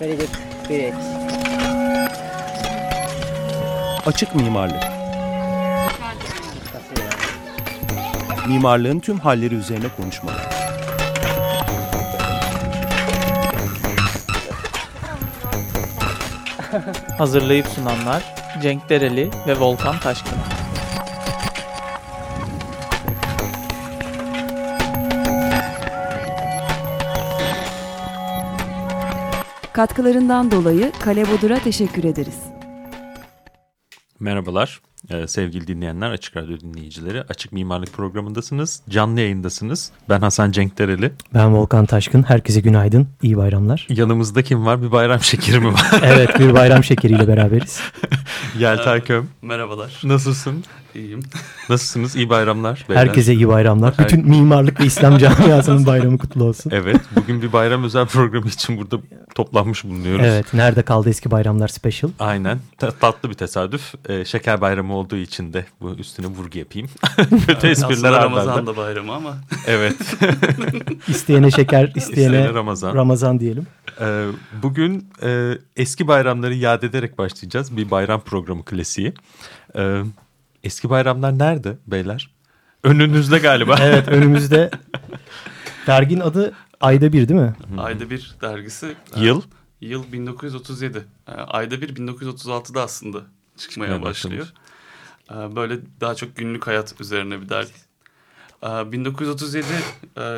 Very good. Great. Açık mimarlık. Mimarlığın tüm halleri üzerine konuşmalar. Hazırlayıp sunanlar Cenk Dereli ve Volkan Taşkın. Katkılarından dolayı Kale Bodur'a teşekkür ederiz. Merhabalar ee, sevgili dinleyenler, Açık Radyo dinleyicileri. Açık Mimarlık programındasınız, canlı yayındasınız. Ben Hasan Cenk Dereli. Ben Volkan Taşkın. Herkese günaydın, iyi bayramlar. Yanımızda kim var? Bir bayram şekeri mi var? evet, bir bayram şekeriyle beraberiz. Yelter Köm. Merhabalar. Nasılsın? İyiyim. Nasılsınız? İyi bayramlar. Beyler. Herkese iyi bayramlar. Her... Bütün mimarlık ve İslam camiasının bayramı kutlu olsun. Evet. Bugün bir bayram özel programı için burada toplanmış bulunuyoruz. Evet. Nerede kaldı eski bayramlar special? Aynen. tatlı bir tesadüf. Ee, şeker bayramı olduğu için de bu üstüne vurgu yapayım. Kötü espriler Ramazan da bayramı ama. Evet. isteyene şeker, isteyene, isteyene Ramazan. Ramazan diyelim. Ee, bugün e, eski bayramları yad ederek başlayacağız. Bir bayram programı klasiği. Ee, Eski bayramlar nerede beyler? Önünüzde galiba. evet önümüzde. Dergin adı Ayda Bir değil mi? Ayda Bir dergisi. Yıl? Yıl 1937. Ayda Bir 1936'da aslında çıkmaya evet, başlıyor. Başlamış. Böyle daha çok günlük hayat üzerine bir dergi. 1937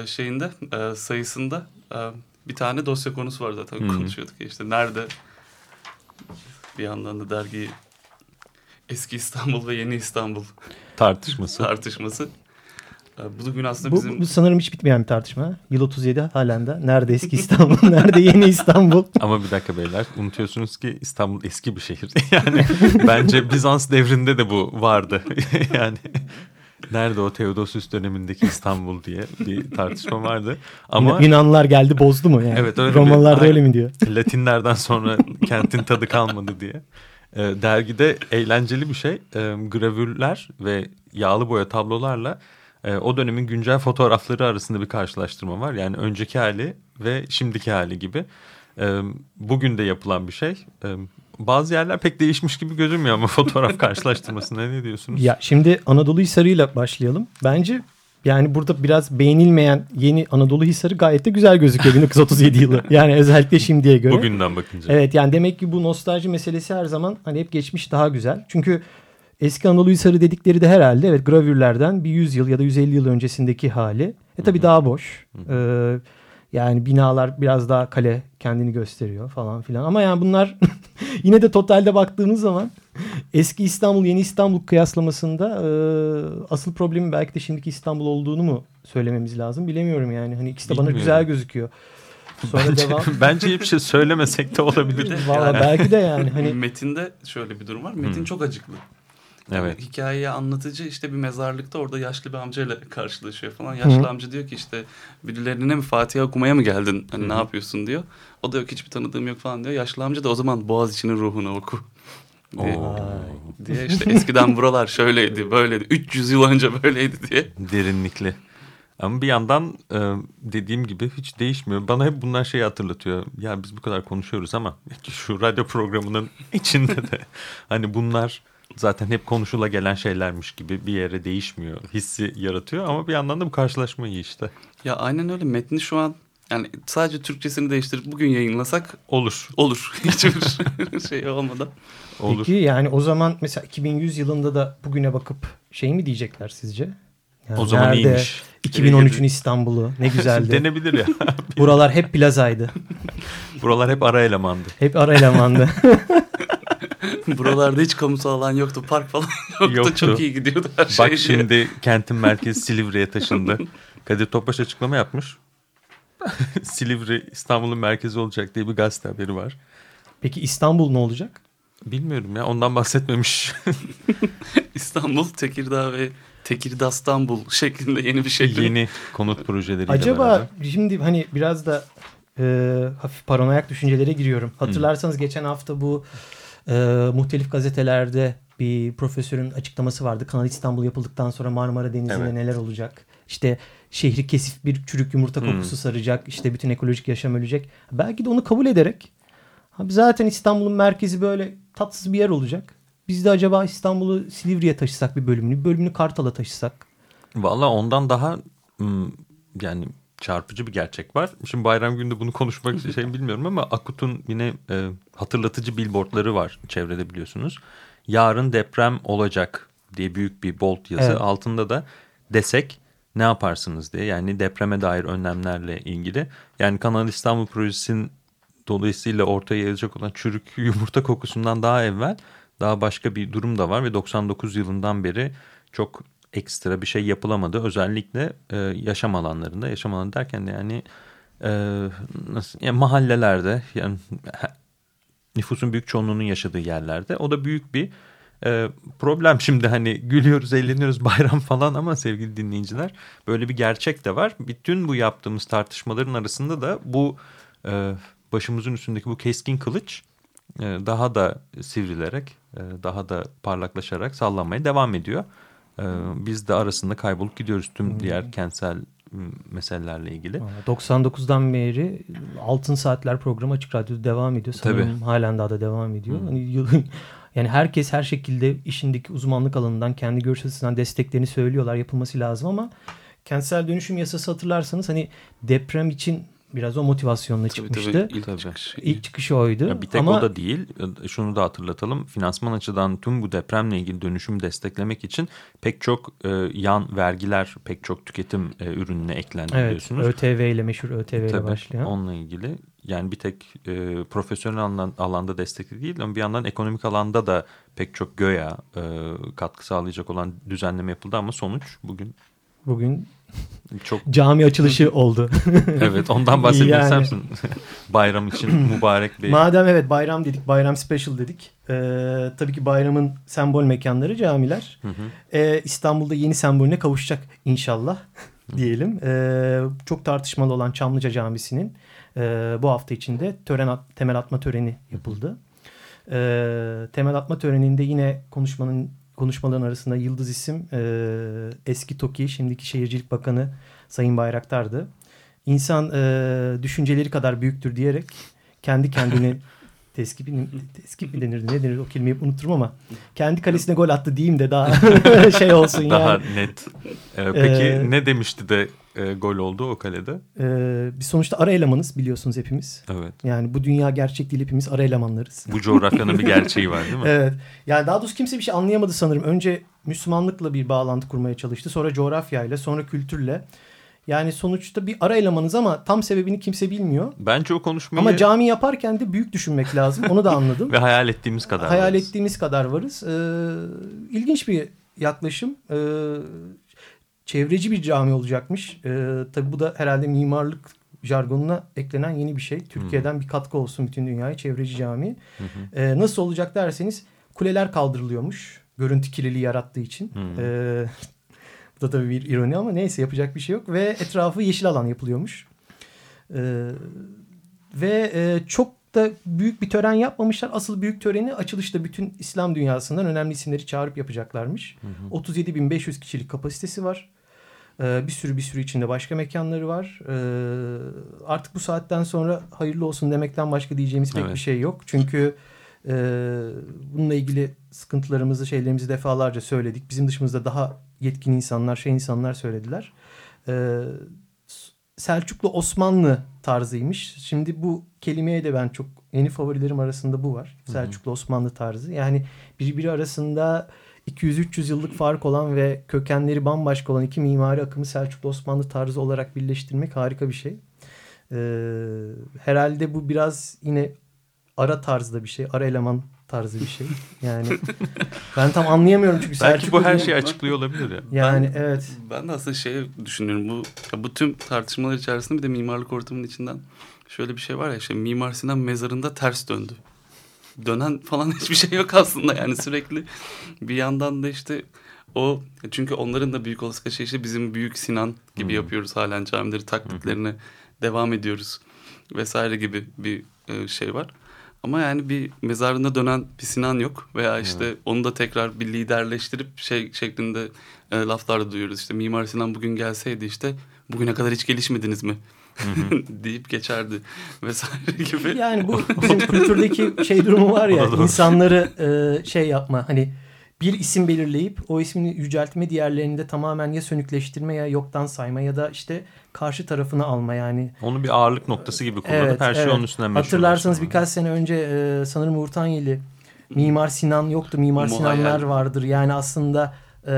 şeyinde sayısında bir tane dosya konusu var zaten hmm. konuşuyorduk. İşte nerede bir yandan da dergiyi eski İstanbul ve yeni İstanbul tartışması. tartışması. Ee, bugün aslında bu, bizim... Bu sanırım hiç bitmeyen bir tartışma. Yıl 37 halen de. Nerede eski İstanbul, nerede yeni İstanbul? Ama bir dakika beyler. Unutuyorsunuz ki İstanbul eski bir şehir. Yani bence Bizans devrinde de bu vardı. yani nerede o Teodosius dönemindeki İstanbul diye bir tartışma vardı. Ama Yunanlılar geldi bozdu mu yani? Evet öyle Romalılar da öyle mi diyor? Latinlerden sonra kentin tadı kalmadı diye. E, dergide eğlenceli bir şey. E, gravürler ve yağlı boya tablolarla e, o dönemin güncel fotoğrafları arasında bir karşılaştırma var. Yani önceki hali ve şimdiki hali gibi. E, bugün de yapılan bir şey. E, bazı yerler pek değişmiş gibi gözükmüyor ama fotoğraf karşılaştırmasında ne diyorsunuz? Ya şimdi Anadolu Hisarı'yla başlayalım. Bence yani burada biraz beğenilmeyen yeni Anadolu Hisarı gayet de güzel gözüküyor 1937 yılı. Yani özellikle şimdiye göre. Bugünden bakınca. Evet yani demek ki bu nostalji meselesi her zaman hani hep geçmiş daha güzel. Çünkü eski Anadolu Hisarı dedikleri de herhalde evet gravürlerden bir 100 yıl ya da 150 yıl öncesindeki hali. E tabi daha boş. Ee, yani binalar biraz daha kale kendini gösteriyor falan filan. Ama yani bunlar yine de totalde baktığınız zaman eski İstanbul yeni İstanbul kıyaslamasında e, asıl problemin belki de şimdiki İstanbul olduğunu mu söylememiz lazım bilemiyorum yani. Hani ikisi de bana güzel gözüküyor. Sonra bence, devam. bence hiçbir şey söylemesek de olabilir. Valla yani. belki de yani. Hani... Metinde şöyle bir durum var. Metin hmm. çok acıklı. Evet. hikayeyi anlatıcı işte bir mezarlıkta orada yaşlı bir amcayla karşılaşıyor falan. Yaşlı Hı. amca diyor ki işte birilerine mi Fatiha okumaya mı geldin? Hani Hı. ne yapıyorsun diyor. O da yok hiçbir tanıdığım yok falan diyor. Yaşlı amca da o zaman Boğaz içinin ruhunu oku. Diye, diye işte eskiden buralar şöyleydi böyleydi 300 yıl önce böyleydi diye. Derinlikli. Ama bir yandan e, dediğim gibi hiç değişmiyor. Bana hep bunlar şeyi hatırlatıyor. Ya biz bu kadar konuşuyoruz ama şu radyo programının içinde de hani bunlar zaten hep konuşula gelen şeylermiş gibi bir yere değişmiyor. Hissi yaratıyor ama bir yandan da bu karşılaşma iyi işte. Ya aynen öyle metni şu an yani sadece Türkçesini değiştirip bugün yayınlasak olur. Olur. Hiçbir şey olmadan. Olur. Peki yani o zaman mesela 2100 yılında da bugüne bakıp şey mi diyecekler sizce? Yani o zaman nerede? iyiymiş. 2013'ün İstanbul'u ne güzeldi. Denebilir ya. Buralar hep plazaydı. Buralar hep ara elemandı. Hep ara elemandı. Buralarda hiç kamusal alan yoktu. Park falan yoktu. yoktu. Çok iyi gidiyordu her şey. Bak şimdi kentin merkezi Silivri'ye taşındı. Kadir Topbaş açıklama yapmış. Silivri İstanbul'un merkezi olacak diye bir gazete haberi var. Peki İstanbul ne olacak? Bilmiyorum ya ondan bahsetmemiş. İstanbul, Tekirdağ ve Tekirdağ İstanbul şeklinde yeni bir şey. Yeni konut projeleriyle Acaba beraber. şimdi hani biraz da e, hafif paranoyak düşüncelere giriyorum. Hatırlarsanız hmm. geçen hafta bu e, muhtelif gazetelerde bir profesörün açıklaması vardı. Kanal İstanbul yapıldıktan sonra Marmara Denizi'nde evet. neler olacak? İşte şehri kesif bir çürük yumurta kokusu hmm. saracak. İşte bütün ekolojik yaşam ölecek. Belki de onu kabul ederek Abi zaten İstanbul'un merkezi böyle tatsız bir yer olacak. Biz de acaba İstanbul'u Silivri'ye taşısak bir bölümünü, bir bölümünü Kartal'a taşısak. Valla ondan daha ım, yani çarpıcı bir gerçek var. Şimdi bayram günde bunu konuşmak şey bilmiyorum ama Akut'un yine e, hatırlatıcı billboardları var çevrede biliyorsunuz. Yarın deprem olacak diye büyük bir bolt yazı. Evet. Altında da desek ne yaparsınız diye yani depreme dair önlemlerle ilgili. Yani Kanal İstanbul projesinin dolayısıyla ortaya yayılacak olan çürük yumurta kokusundan daha evvel daha başka bir durum da var ve 99 yılından beri çok ekstra bir şey yapılamadı. Özellikle e, yaşam alanlarında, yaşam alanı derken de yani e, nasıl yani mahallelerde yani nüfusun büyük çoğunluğunun yaşadığı yerlerde o da büyük bir e, problem. Şimdi hani gülüyoruz, eğleniyoruz bayram falan ama sevgili dinleyiciler böyle bir gerçek de var. Bütün bu yaptığımız tartışmaların arasında da bu e, başımızın üstündeki bu keskin kılıç e, daha da sivrilerek, e, daha da parlaklaşarak sallanmaya devam ediyor. E, Biz de arasında kaybolup gidiyoruz tüm diğer kentsel meselelerle ilgili. Valla 99'dan beri Altın Saatler programı Açık Radyo'da devam ediyor. Sanırım halen daha da devam ediyor. Hani yıl- yani herkes her şekilde işindeki uzmanlık alanından kendi görüş açısından desteklerini söylüyorlar. Yapılması lazım ama kentsel dönüşüm yasası hatırlarsanız hani deprem için biraz o motivasyonla Tabii çıkmıştı. tabii ilk Tabii. çıkış. İlk çıkışı oydu. Ya bir tek ama o da değil. Şunu da hatırlatalım. Finansman açıdan tüm bu depremle ilgili dönüşüm desteklemek için pek çok e, yan vergiler, pek çok tüketim e, ürününe eklendi evet, biliyorsunuz. ÖTV ile meşhur ÖTV ile Tabii, başlayan. onunla ilgili yani bir tek e, profesyonel alan, alanda destekli değil ama bir yandan ekonomik alanda da pek çok göya e, katkı sağlayacak olan düzenleme yapıldı ama sonuç bugün Bugün çok cami açılışı oldu. evet ondan bahsetmek Yani. ister misin? Bayram için mübarek bir Madem evet bayram dedik, bayram special dedik. Ee, tabii ki bayramın sembol mekanları camiler. Hı hı. Ee, İstanbul'da yeni sembolüne kavuşacak inşallah diyelim. Ee, çok tartışmalı olan Çamlıca Camisi'nin e, bu hafta içinde tören at- temel atma töreni yapıldı. Ee, temel atma töreninde yine konuşmanın konuşmaların arasında yıldız isim e, eski TOKİ şimdiki Şehircilik Bakanı Sayın Bayraktar'dı. İnsan e, düşünceleri kadar büyüktür diyerek kendi kendini teskip, teskip mi denirdi ne denir o kelimeyi unuturum ama kendi kalesine gol attı diyeyim de daha şey olsun Daha yani. net. Ee, peki Ee, ne demişti de e, gol oldu o kalede? Ee, biz sonuçta ara elemanız biliyorsunuz hepimiz. Evet. Yani bu dünya gerçek değil hepimiz ara elemanlarız. Bu coğrafyanın bir gerçeği var değil mi? Evet. Yani daha doğrusu kimse bir şey anlayamadı sanırım. Önce Müslümanlıkla bir bağlantı kurmaya çalıştı. Sonra coğrafyayla, sonra kültürle. Yani sonuçta bir ara elemanız ama tam sebebini kimse bilmiyor. Bence o konuşmayı Ama cami yaparken de büyük düşünmek lazım. Onu da anladım. ve hayal ettiğimiz kadar. Hayal varız. ettiğimiz kadar varız. Ee, ilginç bir yaklaşım. Ee, çevreci bir cami olacakmış. Ee, tabii bu da herhalde mimarlık jargonuna eklenen yeni bir şey. Türkiye'den bir katkı olsun bütün dünyaya çevreci cami. Ee, nasıl olacak derseniz kuleler kaldırılıyormuş. Görüntü kirliliği yarattığı için. Bu da tabii bir ironi ama neyse yapacak bir şey yok. Ve etrafı yeşil alan yapılıyormuş. Ee, ve e, çok da büyük bir tören yapmamışlar. Asıl büyük töreni açılışta bütün İslam dünyasından önemli isimleri çağırıp yapacaklarmış. 37.500 kişilik kapasitesi var. Ee, bir sürü bir sürü içinde başka mekanları var. Ee, artık bu saatten sonra hayırlı olsun demekten başka diyeceğimiz pek Evet. bir şey yok. Çünkü e, bununla ilgili sıkıntılarımızı, şeylerimizi defalarca söyledik. Bizim dışımızda daha yetkin insanlar, şey insanlar söylediler. Ee, Selçuklu Osmanlı tarzıymış. Şimdi bu kelimeye de ben çok yeni favorilerim arasında bu var. Selçuklu Osmanlı tarzı. Yani birbiri arasında 200-300 yıllık fark olan ve kökenleri bambaşka olan iki mimari akımı Selçuklu Osmanlı tarzı olarak birleştirmek harika bir şey. Ee, herhalde bu biraz yine ara tarzda bir şey. Ara eleman tarzı bir şey. Yani ben tam anlayamıyorum çünkü Belki Selçuklu bu her şeyi açıklıyor olabilir ya. Yani Ben- evet. Ben de aslında şey düşünüyorum. Bu bu tüm tartışmalar içerisinde bir de mimarlık ortamının içinden şöyle bir şey var ya işte Mimar Sinan mezarında ters döndü. Dönen falan hiçbir şey yok aslında yani sürekli bir yandan da işte o çünkü onların da büyük olasılıkla şey işte bizim büyük Sinan gibi Hı. yapıyoruz halen camileri taklitlerine devam ediyoruz vesaire gibi bir e, şey var. Ama yani bir mezarında dönen bir Sinan yok. Veya işte onu da tekrar bir liderleştirip şey şeklinde e, laflar da duyuyoruz. İşte Mimar Sinan bugün gelseydi işte bugüne kadar hiç gelişmediniz mi? Deyip geçerdi vesaire gibi. Yani bu bizim kültürdeki şey durumu var ya insanları e, şey yapma hani bir isim belirleyip o ismini yüceltme diğerlerini de tamamen ya sönükleştirme ya yoktan sayma ya da işte karşı tarafını alma yani. Onu bir ağırlık noktası gibi kullanıp Evet, her şey evet. onun üstünden meşhur Hatırlarsanız olsun. birkaç sene önce e, sanırım Uğur Tanyeli Mimar Sinan yoktu. Mimar Muhayyel. Sinanlar vardır. Yani aslında e,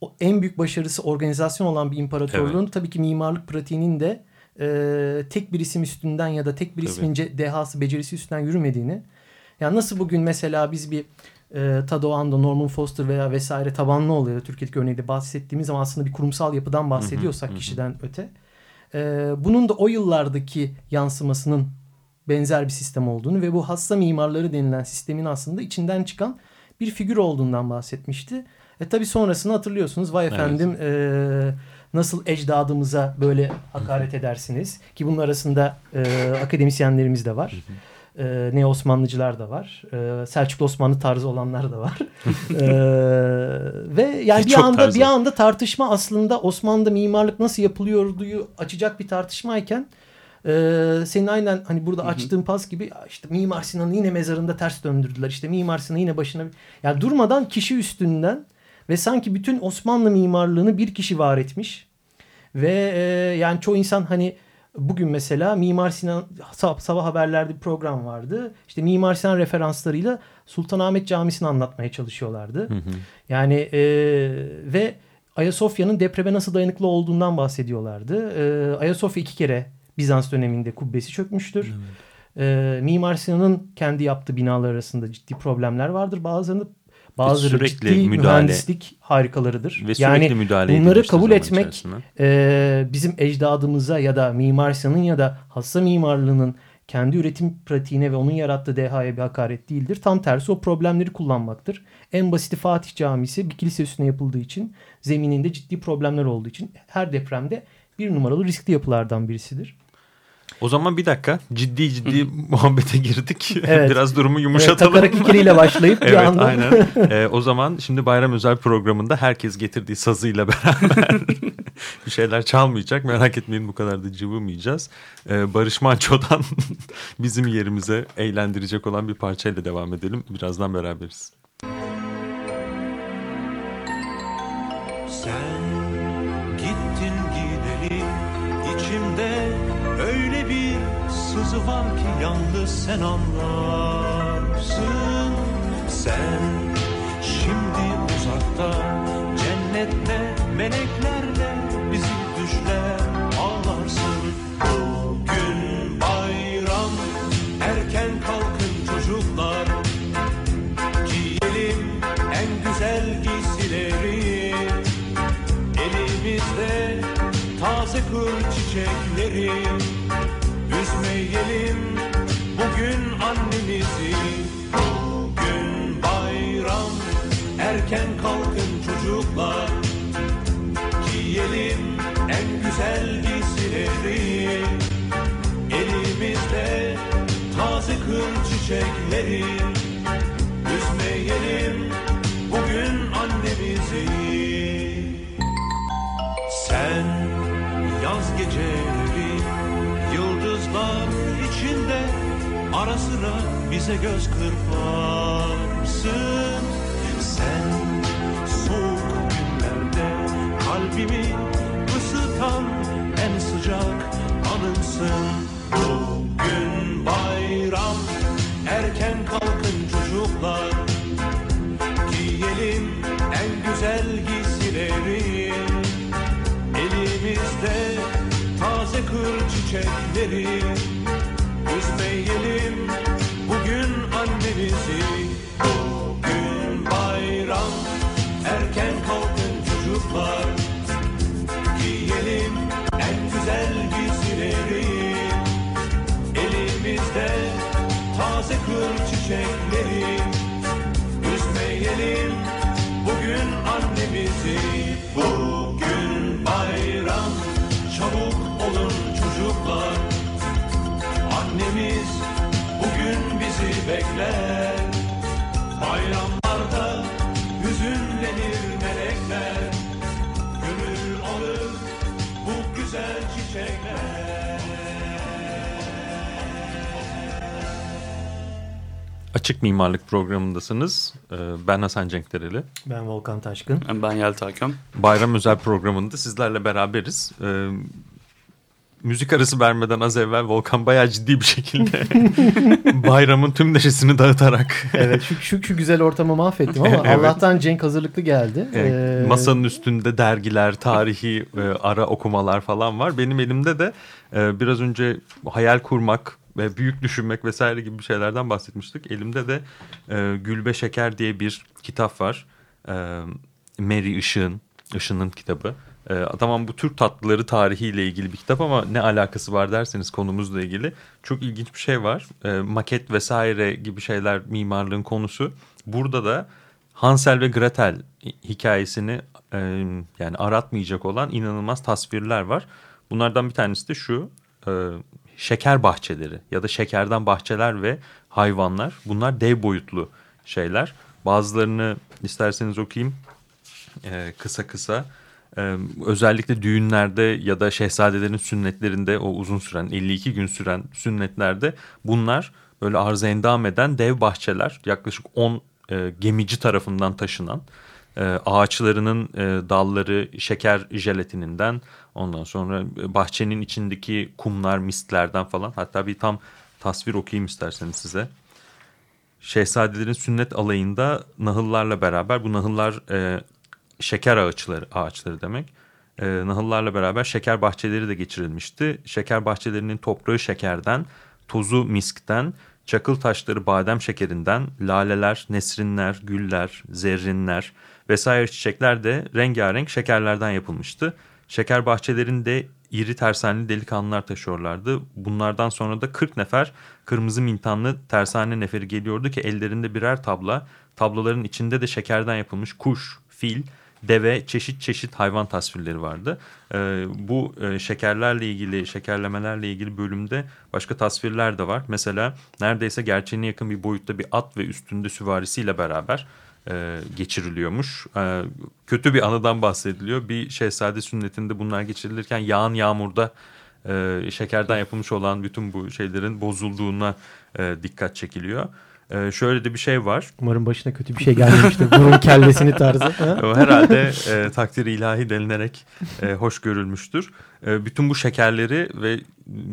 o en büyük başarısı organizasyon olan bir imparatorluğun tabii ki mimarlık pratiğinin de e, tek bir isim üstünden ya da tek bir Tabii. ismin ce- dehası, becerisi üstünden yürümediğini. Yani nasıl bugün mesela biz bir e, Tado Ando, Norman Foster veya vesaire tabanlı oluyor. Türkiye'deki örneğinde bahsettiğimiz zaman aslında bir kurumsal yapıdan bahsediyorsak hı hı. kişiden öte. E, bunun da o yıllardaki yansımasının benzer bir sistem olduğunu ve bu hassa mimarları denilen sistemin aslında içinden çıkan bir figür olduğundan bahsetmişti. E tabi sonrasını hatırlıyorsunuz. Vay Evet. efendim e, nasıl ecdadımıza böyle hakaret edersiniz. Ki bunun arasında e, akademisyenlerimiz de var. E, ne Osmanlıcılar da var. E, Selçuklu Osmanlı tarzı olanlar da var. E, ve yani bir Birçok anda tarzı. bir anda tartışma aslında Osmanlı'da mimarlık nasıl yapılıyorduyu açacak bir tartışmayken ee, senin aynen hani burada açtığın pas gibi "Ya işte Mimar Sinan'ı yine mezarında ters döndürdüler. İşte Mimar Sinan yine başına... Yani durmadan kişi üstünden ve sanki bütün Osmanlı mimarlığını bir kişi var etmiş. Ve e, yani çoğu insan hani bugün mesela Mimar Sinan sabah, sabah haberlerde bir program vardı. İşte Mimar Sinan referanslarıyla Sultanahmet Camisi'ni anlatmaya çalışıyorlardı. Hı hı. Yani e, ve Ayasofya'nın depreme nasıl dayanıklı olduğundan bahsediyorlardı. E, Ayasofya iki kere Bizans döneminde kubbesi çökmüştür. E, Mimar Sinan'ın kendi yaptığı binalar arasında ciddi problemler vardır. Bazılarında bazıları sürekli ciddi müdahale. mühendislik harikalarıdır. Ve sürekli yani müdahale bunları kabul etmek içerisinde. e, bizim ecdadımıza ya da Mimar Sinan'ın ya da hassa mimarlığının kendi üretim pratiğine ve onun yarattığı dehaya bir hakaret değildir. Tam tersi o problemleri kullanmaktır. En basiti Fatih Camisi bir kilise üstüne yapıldığı için zemininde ciddi problemler olduğu için her depremde bir numaralı riskli yapılardan birisidir. O zaman bir dakika ciddi ciddi muhabbete girdik. Evet. Biraz durumu Evet, yumuşatalım. takarak ikiliyle başlayıp bir Evet anda aynen. Ee, o zaman şimdi bayram özel programında herkes getirdiği sazıyla beraber bir şeyler çalmayacak. Merak etmeyin bu kadar da cıvımayacağız. Ee, Barış Manço'dan bizim yerimize eğlendirecek olan bir parçayla devam edelim. Birazdan beraberiz. Sen sen anlarsın. Sen şimdi uzakta cennette meleklerle bizi düşler ağlarsın. Bugün bayram erken kalkın çocuklar giyelim en güzel giysileri Elimizde taze kır çiçekleri Üzmeyelim bugün annemizi Bugün bayram. Erken kalkın çocuklar Giyelim en güzel giysileri. Elimizde taze kır çiçekleri. Üzmeyelim bugün annemizi. Sen yaz geceleri Ara sıra bize göz kırparsın. Sen soğuk günlerde kalbimi ısıtan en sıcak anımsın. Bugün bayram erken kalkın çocuklar. Giyelim en güzel giysileri Elimizde taze kır çiçekleri Üzmeyelim bugün annemizi Bugün bayram. Erken kalkın çocuklar Giyelim en güzel giysileri. Elimizde taze kır çiçekleri. Üzmeyelim bugün annemizi Bugün bayram. Çabuk olun çocuklar Ülkemiz bugün bizi bekler Bayramlarda hüzünlenir melekler Gönül alır bu güzel çiçekler Açık Mimarlık programındasınız. Ee, ben Hasan Cenkdereli. Ben Volkan Taşkın. Ben Yelta Köm. Bayram özel programında sizlerle beraberiz. Ee, Müzik arası vermeden az evvel Volkan bayağı ciddi bir şekilde bayramın tüm neşesini dağıtarak Evet şu, şu, şu güzel ortamı mahvettim ama Evet. Allah'tan Cenk hazırlıklı geldi. e, Ee, masanın üstünde dergiler, tarihi e, ara okumalar falan var. Benim elimde de e, biraz önce hayal kurmak ve büyük düşünmek vesaire gibi şeylerden bahsetmiştik. Elimde de e, Gülbe Şeker diye bir kitap var. E, Mary Işık'ın, Işık'ın kitabı. E, tamam bu Türk tatlıları tarihiyle ilgili bir kitap ama ne alakası var derseniz konumuzla ilgili. Çok ilginç bir şey var. E, maket vesaire gibi şeyler mimarlığın konusu. Burada da Hansel ve Gretel hikayesini e, yani aratmayacak olan inanılmaz tasvirler var. Bunlardan bir tanesi de şu e, şeker bahçeleri ya da şekerden bahçeler ve hayvanlar. Bunlar dev boyutlu şeyler. Bazılarını isterseniz okuyayım e, kısa kısa. Özellikle düğünlerde ya da şehzadelerin sünnetlerinde o uzun süren 52 gün süren sünnetlerde bunlar böyle arz endam eden dev bahçeler yaklaşık 10 e, gemici tarafından taşınan e, ağaçlarının e, dalları şeker jelatininden ondan sonra e, bahçenin içindeki kumlar mistlerden falan hatta bir tam tasvir okuyayım isterseniz size. Şehzadelerin sünnet alayında nahıllarla beraber bu nahıllar e, şeker ağaçları ağaçları demek. E, nahıllarla beraber şeker bahçeleri de geçirilmişti. Şeker bahçelerinin toprağı şekerden, tozu miskten, çakıl taşları badem şekerinden, laleler, nesrinler, güller, zerrinler vesaire çiçekler de rengarenk şekerlerden yapılmıştı. Şeker bahçelerinde iri tersaneli delikanlılar taşıyorlardı. Bunlardan sonra da 40 nefer kırmızı mintanlı tersane neferi geliyordu ki ellerinde birer tabla. Tabloların içinde de şekerden yapılmış kuş, fil, deve, çeşit çeşit hayvan tasvirleri vardı. Ee, bu e, şekerlerle ilgili, şekerlemelerle ilgili bölümde başka tasvirler de var. Mesela neredeyse gerçeğine yakın bir boyutta bir at ve üstünde süvarisiyle beraber e, geçiriliyormuş. E, kötü bir anıdan bahsediliyor. Bir şehzade sünnetinde bunlar geçirilirken yağan yağmurda e, şekerden yapılmış olan bütün bu şeylerin bozulduğuna e, dikkat çekiliyor. E, şöyle de bir şey var. Umarım başına kötü bir şey gelmemiştir. Burun kellesini tarzı. Herhalde e, takdir ilahi denilerek e, hoş görülmüştür. E, bütün bu şekerleri ve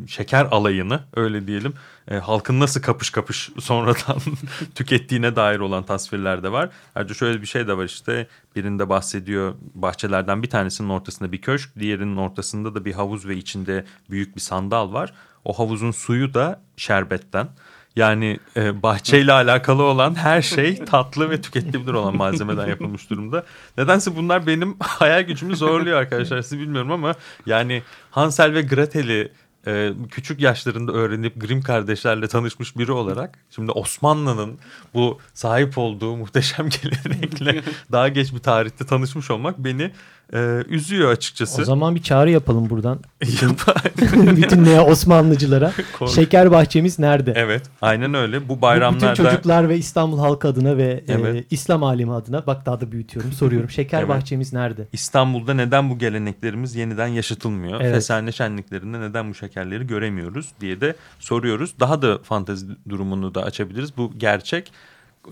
şeker alayını öyle diyelim e, halkın nasıl kapış kapış sonradan tükettiğine dair olan tasvirler de var. Ayrıca şöyle bir şey de var işte birinde bahsediyor bahçelerden bir tanesinin ortasında bir köşk diğerinin ortasında da bir havuz ve içinde büyük bir sandal var. O havuzun suyu da şerbetten. Yani e, bahçeyle alakalı olan her şey tatlı ve tüketilebilir olan malzemeden yapılmış durumda. Nedense bunlar benim hayal gücümü zorluyor arkadaşlar. Siz bilmiyorum ama yani Hansel ve Gretel'i e, küçük yaşlarında öğrenip Grimm kardeşlerle tanışmış biri olarak şimdi Osmanlı'nın bu sahip olduğu muhteşem gelenekle daha geç bir tarihte tanışmış olmak beni e, üzüyor açıkçası. O zaman bir çağrı yapalım buradan. Yap- Bütün neye Osmanlıcılara. Kork- Şeker bahçemiz nerede? evet aynen öyle. Bu Bu Bütün bayramlarda çocuklar ve İstanbul halkı adına ve e, Evet. İslam alemi adına bak daha da büyütüyorum soruyorum. Şeker Evet. bahçemiz nerede? İstanbul'da neden bu geleneklerimiz yeniden yaşatılmıyor? Evet. Fesane şenliklerinde neden bu şekerleri göremiyoruz diye de soruyoruz. Daha da fantezi durumunu da açabiliriz. Bu gerçek.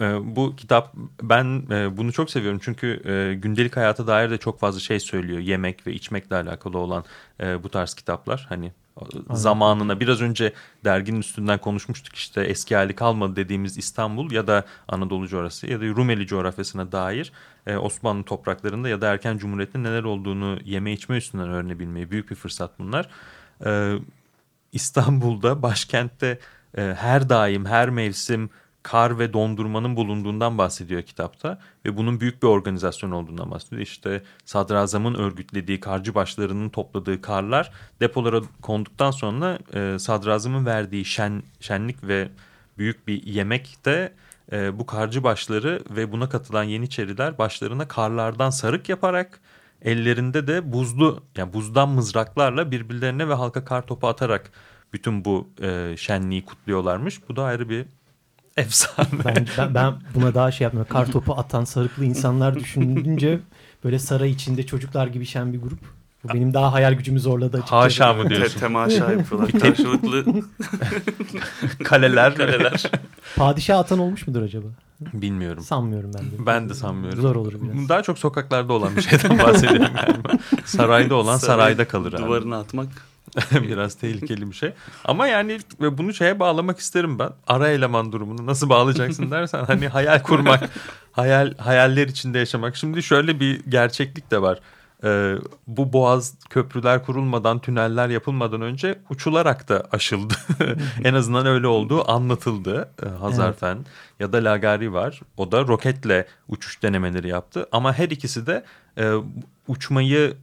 Ee, bu kitap ben e, bunu çok seviyorum çünkü e, gündelik hayata dair de çok fazla şey söylüyor. Yemek ve içmekle alakalı olan e, bu tarz kitaplar. Hani zamanına biraz önce derginin üstünden konuşmuştuk işte eski hali kalmadı dediğimiz İstanbul ya da Anadolu coğrafyası ya da Rumeli coğrafyasına dair e, Osmanlı topraklarında ya da erken cumhuriyetin neler olduğunu yeme içme üstünden öğrenebilmeyi büyük bir fırsat bunlar. E, İstanbul'da başkentte e, her daim her mevsim kar ve dondurmanın bulunduğundan bahsediyor kitapta ve bunun büyük bir organizasyon olduğundan bahsediyor. İşte sadrazamın örgütlediği karcı başlarının topladığı karlar depolara konduktan sonra e, sadrazamın verdiği şen, şenlik ve büyük bir yemek de e, bu karcı başları ve buna katılan yeniçeriler başlarına karlardan sarık yaparak ellerinde de buzlu yani buzdan mızraklarla birbirlerine ve halka kar topu atarak bütün bu e, şenliği kutluyorlarmış. Bu da ayrı bir efsane. Ben, ben, ben buna daha şey yapmıyorum. Kar topu atan sarıklı insanlar düşününce böyle saray içinde çocuklar gibi şen bir grup. Bu benim daha hayal gücümü zorladı açıkçası. Haşa mı Te diyorsun? temaşa yapıyorlar. Karşılıklı Kaleler. kaleler. Padişah atan olmuş mudur acaba? Bilmiyorum. Sanmıyorum ben de. Ben de sanmıyorum. Zor olur biraz. Daha çok sokaklarda olan bir şeyden bahsediyorum galiba. Sarayda olan sarayda kalır abi. Duvarına atmak. Biraz tehlikeli bir şey. Ama yani ve bunu şeye bağlamak isterim ben. Ara eleman durumunu nasıl bağlayacaksın dersen hani hayal kurmak, hayal hayaller içinde yaşamak. Şimdi şöyle bir gerçeklik de var. Ee, bu boğaz köprüler kurulmadan, tüneller yapılmadan önce uçularak da aşıldı. en azından öyle olduğu anlatıldı. Ee, Hazarfen ya da Lagari var. O da roketle uçuş denemeleri yaptı. Ama her ikisi de e, uçmayı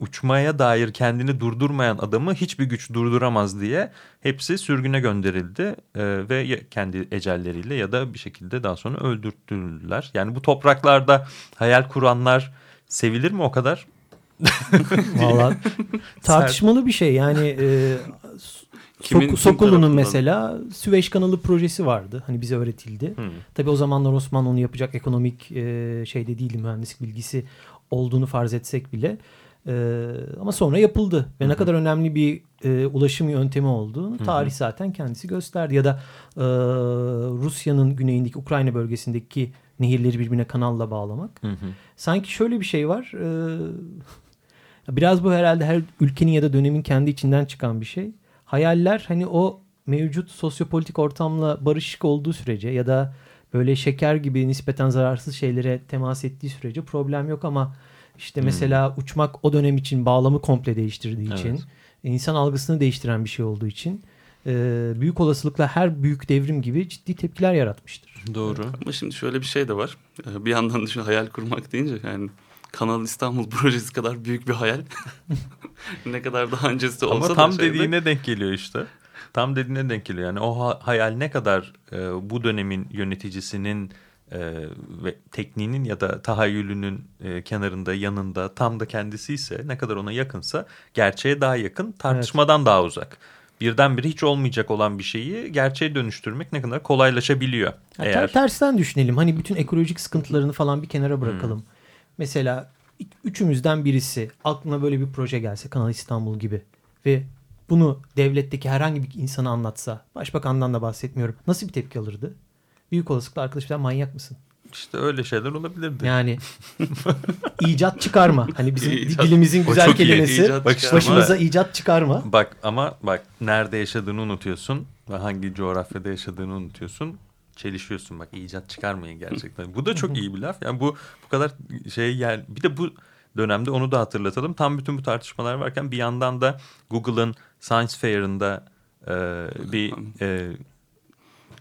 uçmaya dair kendini durdurmayan adamı hiçbir güç durduramaz diye hepsi sürgüne gönderildi e, ve kendi ecelleriyle ya da bir şekilde daha sonra öldürttüler. Yani bu topraklarda hayal kuranlar sevilir mi o kadar? Valla tartışmalı bir şey. Yani e, Kimin- Sok- kim Sokulu'nun mesela Süveyş kanalı projesi vardı. Hani bize öğretildi. Hmm. Tabii o zamanlar Osmanlı onu yapacak ekonomik e, şeyde değildi mühendislik bilgisi olduğunu farz etsek bile. E, ama sonra yapıldı ve ne kadar önemli bir e, ulaşım yöntemi olduğunu tarih zaten kendisi gösterdi. Ya da e, Rusya'nın güneyindeki Ukrayna bölgesindeki nehirleri birbirine kanalla bağlamak. Hı hı. Sanki şöyle bir şey var. e, biraz bu herhalde her ülkenin ya da dönemin kendi içinden çıkan bir şey. Hayaller hani o mevcut sosyopolitik ortamla barışık olduğu sürece ya da böyle şeker gibi nispeten zararsız şeylere temas ettiği sürece problem yok ama işte mesela uçmak o dönem için bağlamı komple değiştirdiği için Evet. insan algısını değiştiren bir şey olduğu için e, büyük olasılıkla her büyük devrim gibi ciddi tepkiler yaratmıştır. Doğru. Ama şimdi şöyle bir şey de var. Ee, Bir yandan düşün hayal kurmak deyince yani Kanal İstanbul projesi kadar büyük bir hayal. ne kadar daha öncesi olsa Ama da tam şeyde- dediğine denk geliyor işte. Tam dediğine denk geliyor. Yani o ha- hayal ne kadar e, bu dönemin yöneticisinin e, ve tekniğinin ya da tahayyülünün e, kenarında, yanında tam da kendisi ise ne kadar ona yakınsa gerçeğe daha yakın, tartışmadan daha uzak. Birdenbire hiç olmayacak olan bir şeyi gerçeğe dönüştürmek ne kadar kolaylaşabiliyor. Ya Eğer tersten düşünelim. Hani bütün ekolojik sıkıntılarını falan bir kenara bırakalım. Hmm. Mesela üçümüzden birisi aklına böyle bir proje gelse Kanal İstanbul gibi ve bunu devletteki herhangi bir insana anlatsa, başbakandan da bahsetmiyorum. Nasıl bir tepki alırdı? Büyük olasılıkla arkadaşlar manyak mısın? işte öyle şeyler olabilirdi. Yani icat çıkarma. Hani bizim İcat- dilimizin güzel iyi. kelimesi. İcat Bak çıkarma. Başımıza icat çıkarma. Bak ama bak nerede yaşadığını unutuyorsun ve hangi coğrafyada yaşadığını unutuyorsun. Çelişiyorsun bak icat çıkarmayın gerçekten. Bu da çok iyi bir laf. Yani bu bu kadar şey yer. Bir de bu dönemde onu da hatırlatalım. Tam bütün bu tartışmalar varken bir yandan da Google'ın Science Fair'ında e, bir e,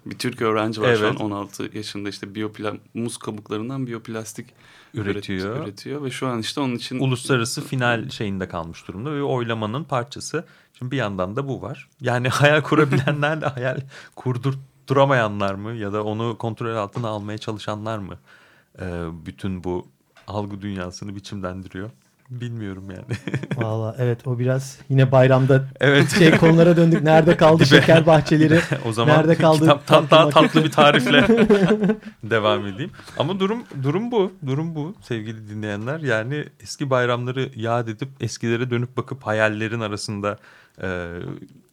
Bir Türk öğrenci var şu an Evet. 16 yaşında işte biyopla muz kabuklarından biyoplastik üret- üretiyor. üretiyor ve şu an işte onun için uluslararası final şeyinde kalmış durumda ve oylamanın parçası. Şimdi bir yandan da bu var. Yani hayal kurabilenlerle hayal kurdurtturamayanlar mı ya da onu kontrol altına almaya çalışanlar mı e, bütün bu algı dünyasını biçimlendiriyor? Bilmiyorum yani. Valla evet o biraz yine bayramda evet. şey konulara döndük. Nerede kaldı şeker bahçeleri? o zaman Nerede kaldı kitap tam daha tatlı tatlı bir tarifle devam edeyim. Ama durum durum bu. Durum bu sevgili dinleyenler. Yani eski bayramları yad edip eskilere dönüp bakıp hayallerin arasında e,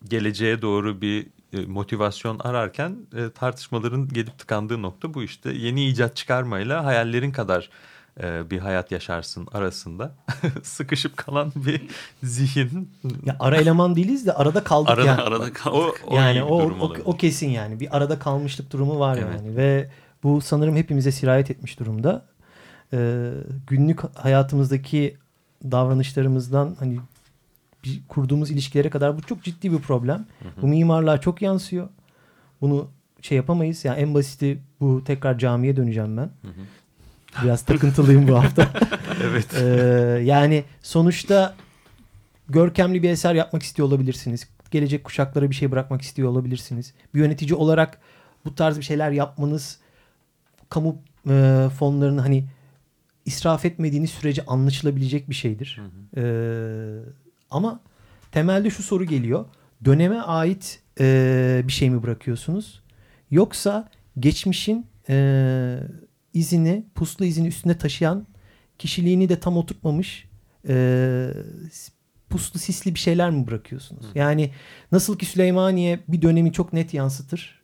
geleceğe doğru bir e, motivasyon ararken e, tartışmaların gelip tıkandığı nokta bu işte. Yeni icat çıkarmayla hayallerin kadar e, bir hayat yaşarsın arasında sıkışıp kalan bir zihin. Ya ara eleman değiliz de arada kaldık Arada, yani. arada kaldık. O, o yani o, o, o kesin yani. Bir arada kalmışlık durumu var Evet. yani. Ve bu sanırım hepimize sirayet etmiş durumda. Ee, günlük hayatımızdaki davranışlarımızdan hani bir kurduğumuz ilişkilere kadar bu çok ciddi bir problem. Bu mimarlığa çok yansıyor. Bunu şey yapamayız. Yani en basiti bu tekrar camiye döneceğim ben. Biraz takıntılıyım bu hafta. Evet. Ee, yani sonuçta görkemli bir eser yapmak istiyor olabilirsiniz. Gelecek kuşaklara bir şey bırakmak istiyor olabilirsiniz. Bir yönetici olarak bu tarz bir şeyler yapmanız kamu e, fonlarını hani israf etmediğiniz sürece anlaşılabilecek bir şeydir. Ee, ama temelde şu soru geliyor. Döneme ait e, bir şey mi bırakıyorsunuz? Yoksa geçmişin e, izini, puslu izini üstünde taşıyan kişiliğini de tam oturtmamış e, puslu sisli bir şeyler mi bırakıyorsunuz? Yani nasıl ki Süleymaniye bir dönemi çok net yansıtır.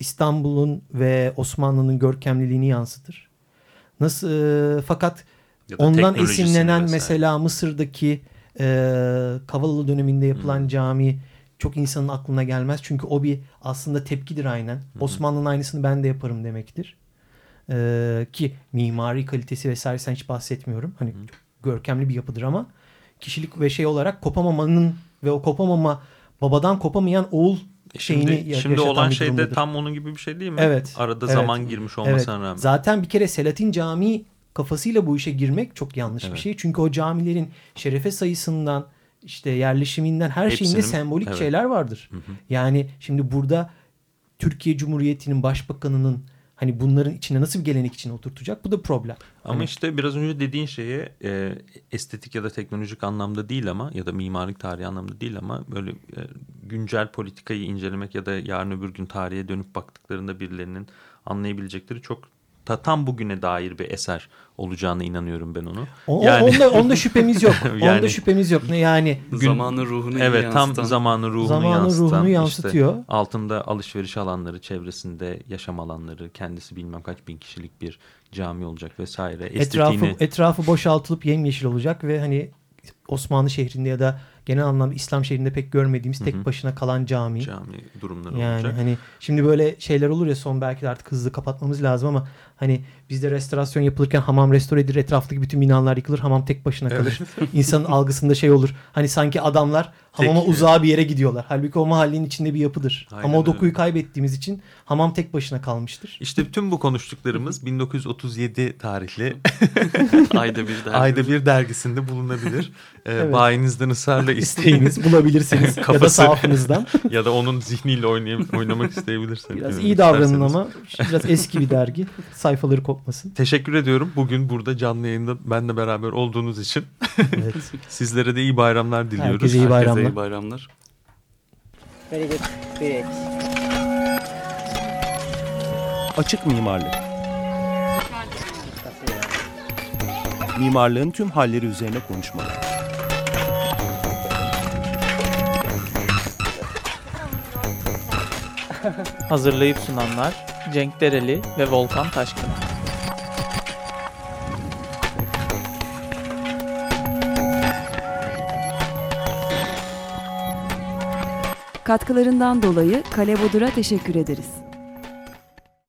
İstanbul'un ve Osmanlı'nın görkemliliğini yansıtır. Nasıl e, fakat ondan esinlenen vesaire. mesela Mısır'daki e, Kavalalı döneminde yapılan cami çok insanın aklına gelmez. Çünkü o bir aslında tepkidir aynen. Osmanlı'nın aynısını ben de yaparım demektir. E, ki mimari kalitesi vesairesinden hiç bahsetmiyorum. Hani çok görkemli bir yapıdır ama kişilik ve şey olarak kopamamanın ve o kopamama babadan kopamayan oğul şeyini Şimdi, şimdi olan bir şey de tam onun gibi bir şey değil mi? Evet, Arada evet. zaman girmiş olmasına rağmen. Zaten bir kere Selahattin Camii kafasıyla bu işe girmek çok yanlış bir Evet. şey. Çünkü o camilerin şerefe sayısından işte yerleşiminden her şeyinde Hepsinin- sembolik evet. şeyler vardır. Yani şimdi burada Türkiye Cumhuriyeti'nin başbakanının hani bunların içine nasıl bir gelenek içine oturtacak? Bu da problem. Ama Hani- işte biraz önce dediğin şeye e, estetik ya da teknolojik anlamda değil ama ya da mimarlık tarihi anlamda değil ama böyle e, güncel politikayı incelemek ya da yarın öbür gün tarihe dönüp baktıklarında birilerinin anlayabilecekleri çok ta, tam bugüne dair bir eser olacağına inanıyorum ben onu. O, Yani- onda, onda şüphemiz yok. onda Yani- şüphemiz yok. Ne yani Zamanın ruhunu iyi Evet tam zamanın ruhunu Zamanın yansıtan. ruhunu işte yansıtıyor. altında alışveriş alanları, çevresinde yaşam alanları, kendisi bilmem kaç bin kişilik bir cami olacak vesaire. etrafı Estetiğini etrafı boşaltılıp yemyeşil olacak ve hani Osmanlı şehrinde ya da genel anlamda İslam şehrinde pek görmediğimiz tek başına kalan cami. cami durumları Yani olacak. hani şimdi böyle şeyler olur ya son belki de artık hızlı kapatmamız lazım ama hani bizde restorasyon yapılırken hamam restore edilir etraftaki bütün binalar yıkılır hamam tek başına kalır. İnsanın algısında şey olur hani sanki adamlar hamama Tek- uzağa bir yere gidiyorlar. Halbuki o mahallenin içinde bir yapıdır. Aynen ama o dokuyu öyle. kaybettiğimiz için hamam tek başına kalmıştır. İşte tüm bu konuştuklarımız 1937 tarihli Ayda bir. Ayda Bir dergisinde bulunabilir. Ee, Evet. Bayinizden ısrarla isteyiniz İsteyiniz bulabilirsiniz ya da safınızdan. ya da onun zihniyle oynayıp, oynamak isteyebilirsiniz. Biraz iyi davranın isterseniz. ama biraz eski bir dergi. Sayfaları kopmasın. Teşekkür ediyorum bugün burada canlı yayında benle beraber olduğunuz için. Evet. Sizlere de iyi bayramlar diliyoruz. Herkese iyi Herkese bayramlar. iyi bayramlar. Very good. Great. Açık mimarlık. Mimarlığın tüm halleri üzerine konuşmalar. Hazırlayıp sunanlar Cenk Dereli ve Volkan Taşkın. Katkılarından dolayı Kale Bodur'a teşekkür ederiz.